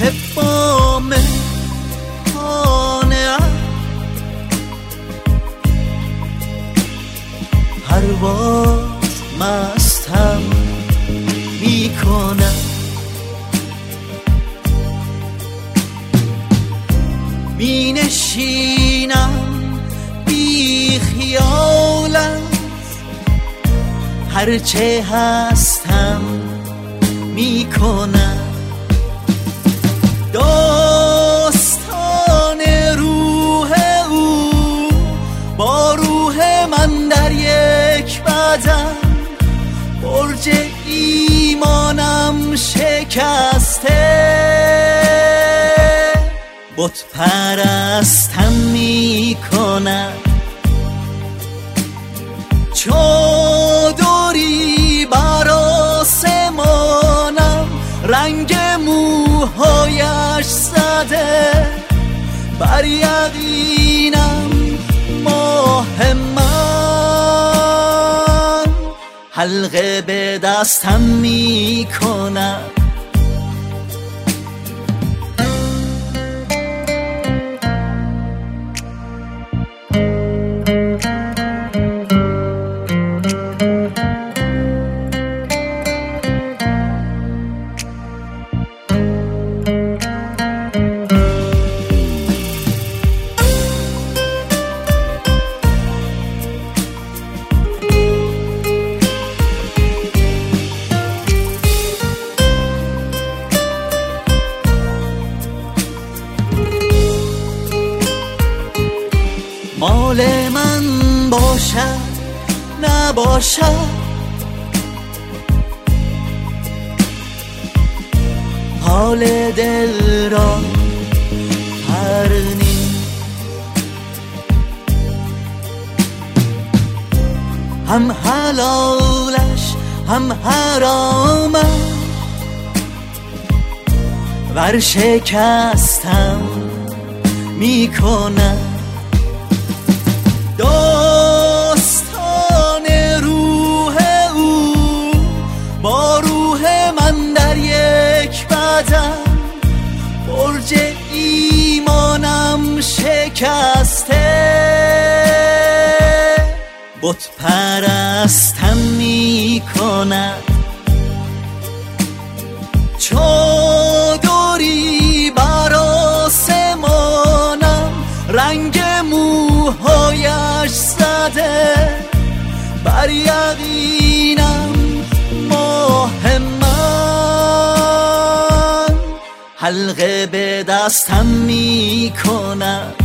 تبام خانه هر باز مستم می‌کنم مینشینم بی خیال هرچه هستم می‌کنم داستان روح او با روح من در یک بدن. برج ایمانم شکسته. بت پرستم می‌کنم. چادری بر ماه من. حلقه به دستم می‌کنم مال باشد نباشد. حال دل را پرنی هم حلالش هم ور شکستم می‌کنم بدن برج ایمانم شکسته. بت پرستم می‌کنم چادری بر آسمانم. رنگ موهایش زده. بر یقینم حلقه به دستم می‌کنم